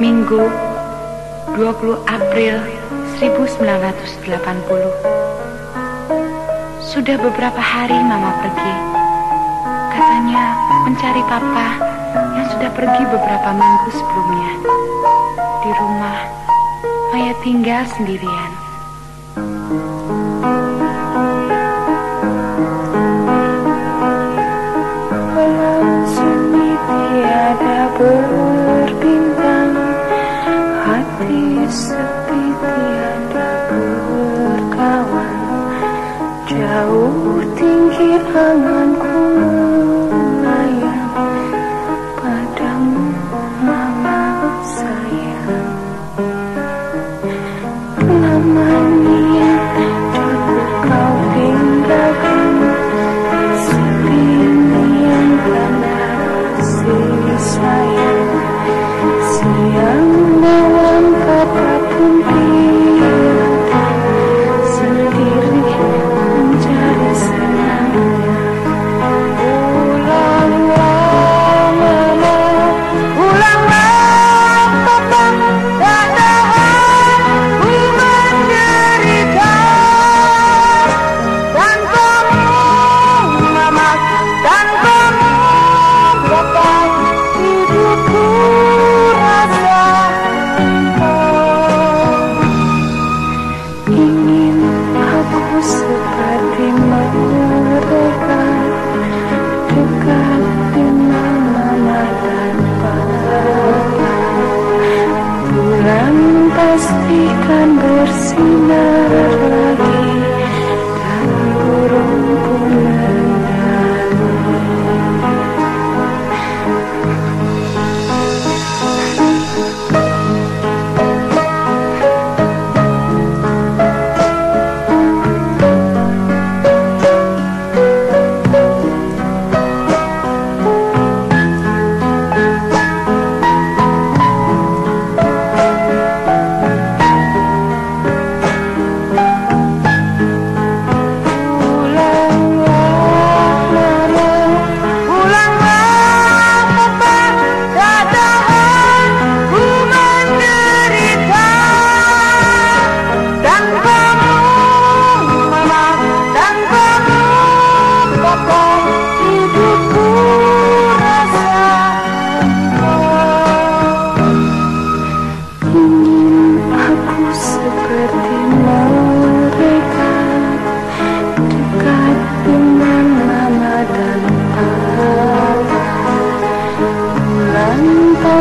Minggu 20 April 1980 Sudah beberapa hari Mama pergi. Katanya mencari Papa yang sudah pergi beberapa minggu sebelumnya. Di rumah Maya tinggal sendirian. menemani berikan bersinar.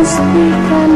speak